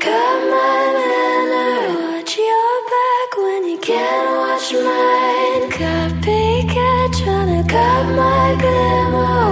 my. I watch your back when you can't watch mine. Copycat trying to cut my glimmer.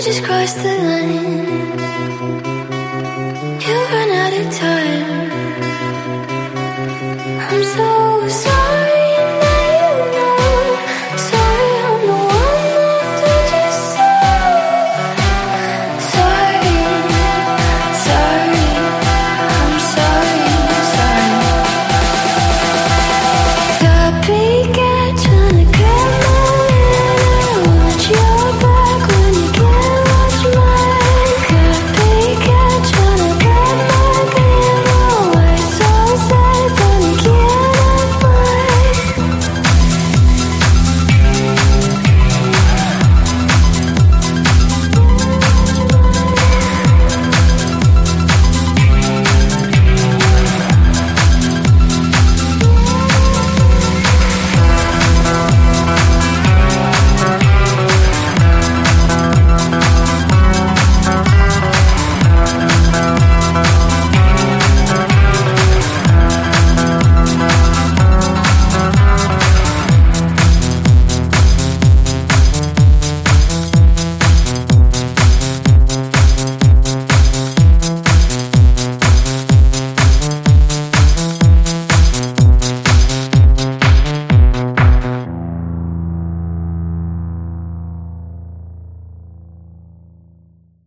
just crossed the line.